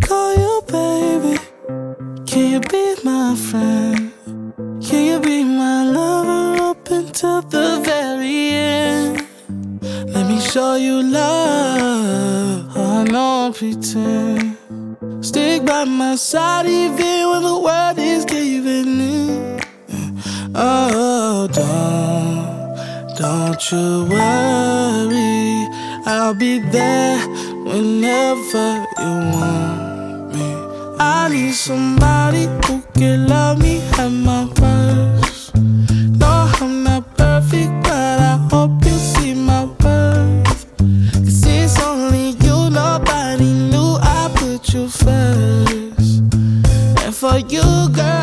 Call you baby? Can you be my friend? Can you be my lover up until the very end? Let me show you love. I don't pretend. Stick by my side even when the world is giving in. Oh, don't, don't you worry. I'll be there whenever you want. I need somebody who can love me at my worst. No, I'm not perfect, but I hope you see my worth. Cause it's only you, nobody knew I put you first. And for you, girl.